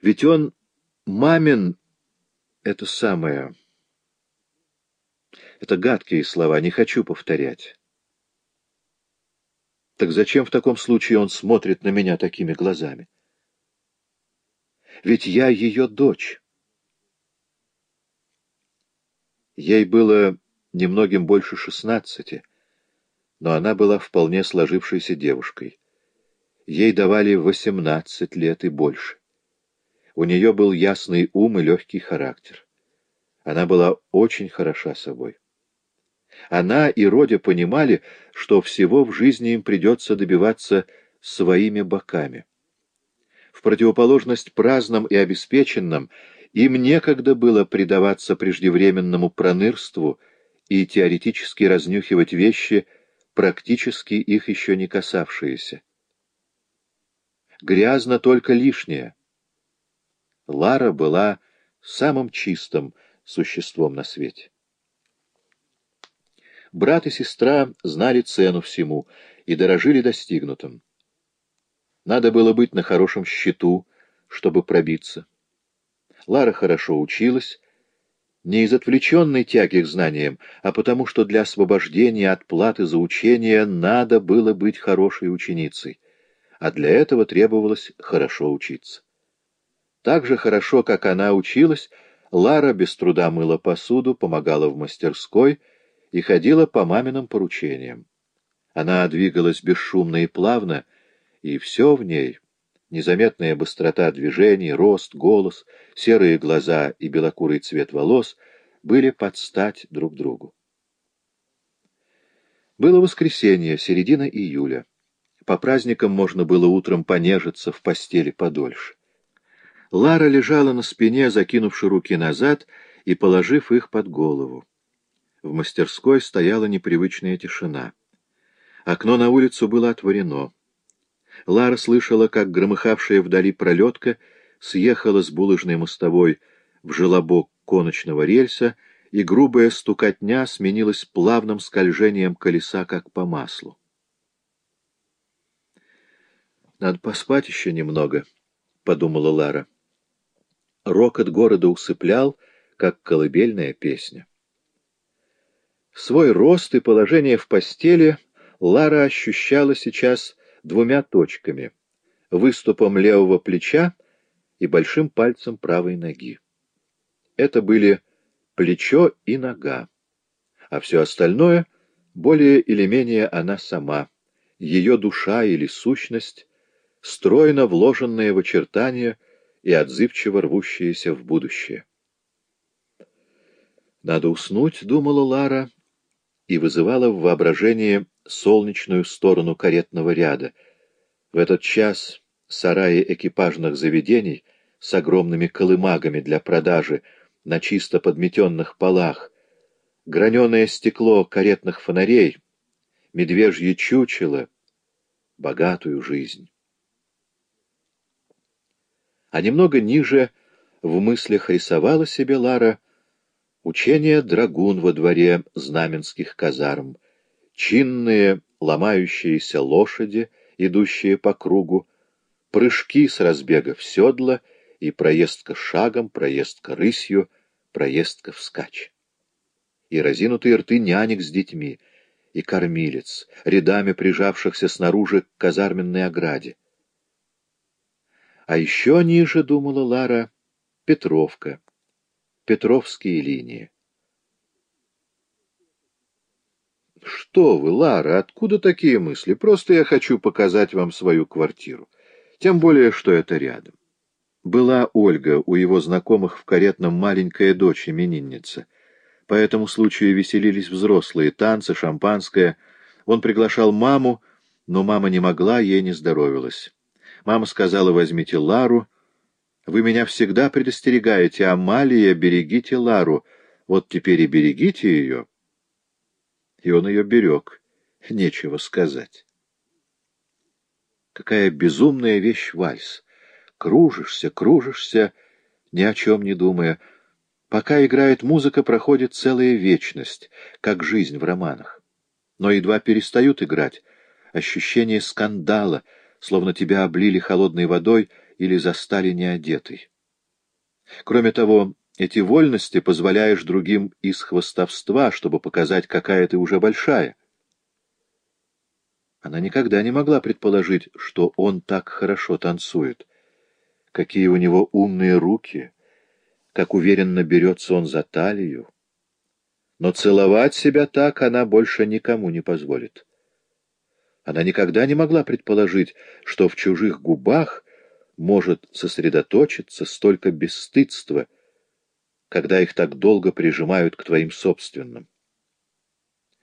Ведь он мамин это самое... Это гадкие слова, не хочу повторять. Так зачем в таком случае он смотрит на меня такими глазами? Ведь я ее дочь. Ей было немногим больше шестнадцати, но она была вполне сложившейся девушкой. Ей давали восемнадцать лет и больше. У нее был ясный ум и легкий характер. Она была очень хороша собой. Она и Родя понимали, что всего в жизни им придется добиваться своими боками. В противоположность праздным и обеспеченным, им некогда было предаваться преждевременному пронырству и теоретически разнюхивать вещи, практически их еще не касавшиеся. Грязно только лишнее. Лара была самым чистым существом на свете. Брат и сестра знали цену всему и дорожили достигнутым. Надо было быть на хорошем счету, чтобы пробиться. Лара хорошо училась, не из отвлеченной тяги к знаниям, а потому что для освобождения от платы за учение надо было быть хорошей ученицей, а для этого требовалось хорошо учиться. Так же хорошо, как она училась, Лара без труда мыла посуду, помогала в мастерской — и ходила по маминым поручениям. Она двигалась бесшумно и плавно, и все в ней — незаметная быстрота движений, рост, голос, серые глаза и белокурый цвет волос — были под стать друг другу. Было воскресенье, середина июля. По праздникам можно было утром понежиться в постели подольше. Лара лежала на спине, закинувши руки назад и положив их под голову. В мастерской стояла непривычная тишина. Окно на улицу было отворено. Лара слышала, как громыхавшая вдали пролетка съехала с булыжной мостовой в желобок коночного рельса, и грубая стукотня сменилась плавным скольжением колеса, как по маслу. «Надо поспать еще немного», — подумала Лара. Рокот города усыплял, как колыбельная песня. Свой рост и положение в постели Лара ощущала сейчас двумя точками — выступом левого плеча и большим пальцем правой ноги. Это были плечо и нога, а все остальное — более или менее она сама, ее душа или сущность, стройно вложенная в очертания и отзывчиво рвущаяся в будущее. «Надо уснуть», — думала Лара, и вызывала в воображении солнечную сторону каретного ряда. В этот час сараи экипажных заведений с огромными колымагами для продажи на чисто подметенных полах, граненое стекло каретных фонарей, медвежье чучело, богатую жизнь. А немного ниже в мыслях рисовала себе Лара — Учение драгун во дворе знаменских казарм, чинные ломающиеся лошади, идущие по кругу, прыжки с разбега в седло и проездка шагом, проездка рысью, проездка вскачь. И разинутые рты нянек с детьми, и кормилец, рядами прижавшихся снаружи к казарменной ограде. А еще ниже, думала Лара, Петровка, Петровские линии. Что вы, Лара, откуда такие мысли? Просто я хочу показать вам свою квартиру. Тем более, что это рядом. Была Ольга, у его знакомых в каретном маленькая дочь, именинница. По этому случаю веселились взрослые, танцы, шампанское. Он приглашал маму, но мама не могла, ей не здоровилась. Мама сказала, возьмите Лару, вы меня всегда предостерегаете, Амалия, берегите Лару. Вот теперь и берегите ее. И он ее берег. Нечего сказать. Какая безумная вещь вальс. Кружишься, кружишься, ни о чем не думая. Пока играет музыка, проходит целая вечность, как жизнь в романах. Но едва перестают играть, ощущение скандала, словно тебя облили холодной водой, или застали неодетой. Кроме того, эти вольности позволяешь другим из хвостовства, чтобы показать, какая ты уже большая. Она никогда не могла предположить, что он так хорошо танцует. Какие у него умные руки, как уверенно берется он за талию. Но целовать себя так она больше никому не позволит. Она никогда не могла предположить, что в чужих губах может сосредоточиться столько бесстыдства, когда их так долго прижимают к твоим собственным.